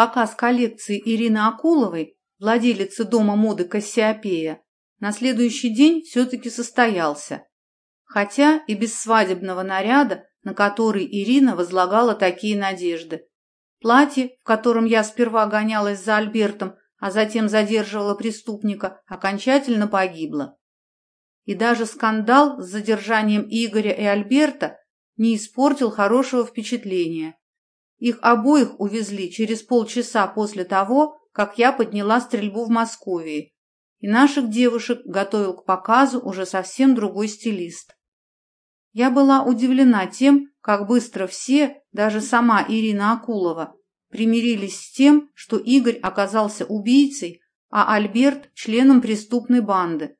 показ коллекции Ирины Акуловой, владелицы дома моды Кассиопея, на следующий день все-таки состоялся. Хотя и без свадебного наряда, на который Ирина возлагала такие надежды. Платье, в котором я сперва гонялась за Альбертом, а затем задерживала преступника, окончательно погибло. И даже скандал с задержанием Игоря и Альберта не испортил хорошего впечатления. Их обоих увезли через полчаса после того, как я подняла стрельбу в Москве, и наших девушек готовил к показу уже совсем другой стилист. Я была удивлена тем, как быстро все, даже сама Ирина Акулова, примирились с тем, что Игорь оказался убийцей, а Альберт – членом преступной банды.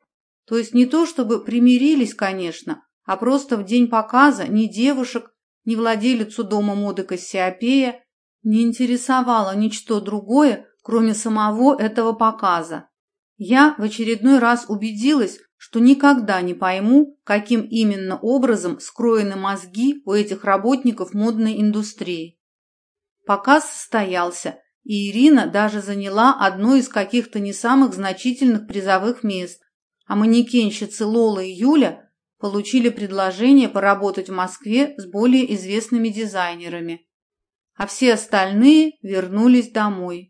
То есть не то чтобы примирились, конечно, а просто в день показа ни девушек, ни владелицу дома моды Кассиопея не интересовало ничто другое, кроме самого этого показа. Я в очередной раз убедилась, что никогда не пойму, каким именно образом скроены мозги у этих работников модной индустрии. Показ состоялся, и Ирина даже заняла одно из каких-то не самых значительных призовых мест, а манекенщицы Лола и Юля получили предложение поработать в Москве с более известными дизайнерами. А все остальные вернулись домой.